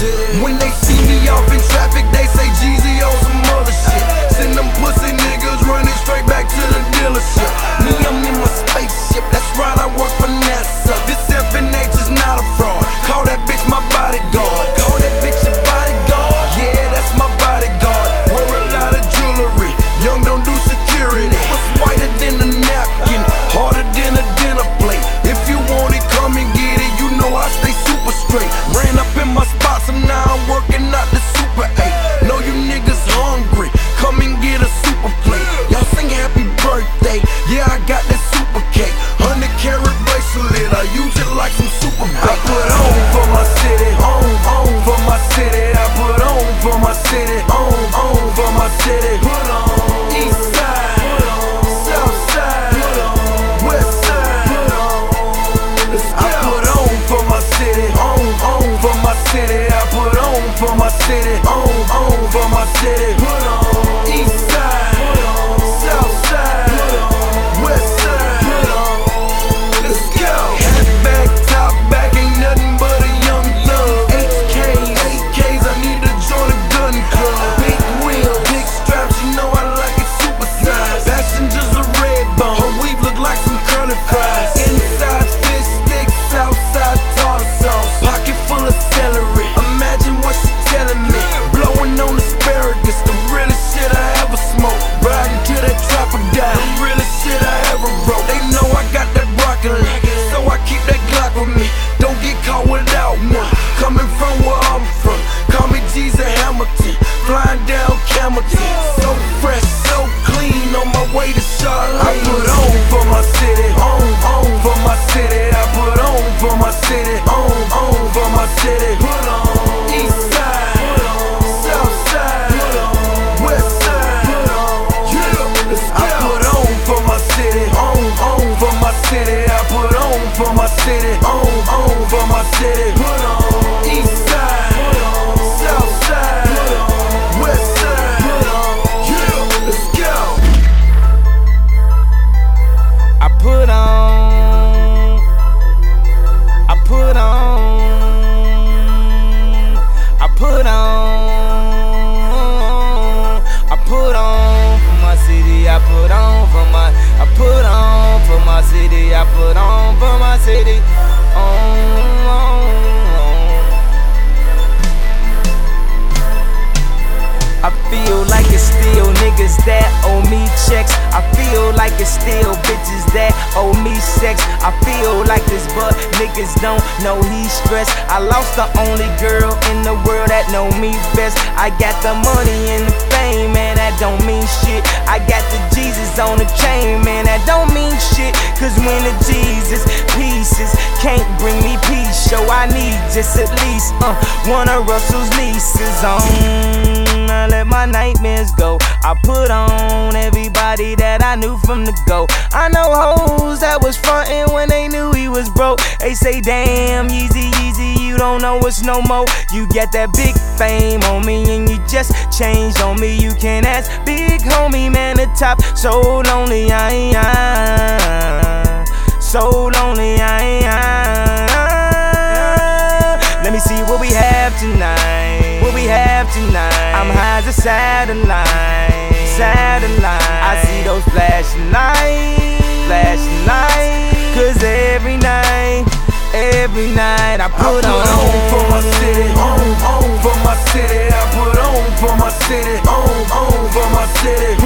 When they city. So fresh. that owe me sex. I feel like this, but niggas don't know he's stressed. I lost the only girl in the world that know me best. I got the money and the fame, man, that don't mean shit. I got the Jesus on the chain, man, that don't mean shit. Cause when the Jesus pieces can't bring me peace, so I need just at least uh, one of Russell's nieces on let my nightmares go. I put on everybody that I knew from the go. I know hoes that was frontin' when they knew he was broke. They say, damn, Yeezy, Yeezy, you don't know it's no more. You get that big fame on me and you just changed on me. You can't ask big homie, man, the top. So lonely, I ain't. So lonely, I am. the satellite, satellite. I see those flashing lights, flashing lights. Cause every night, every night I put, I put on, on for my city, on, on for my city. I put on for my city, on, on for my city.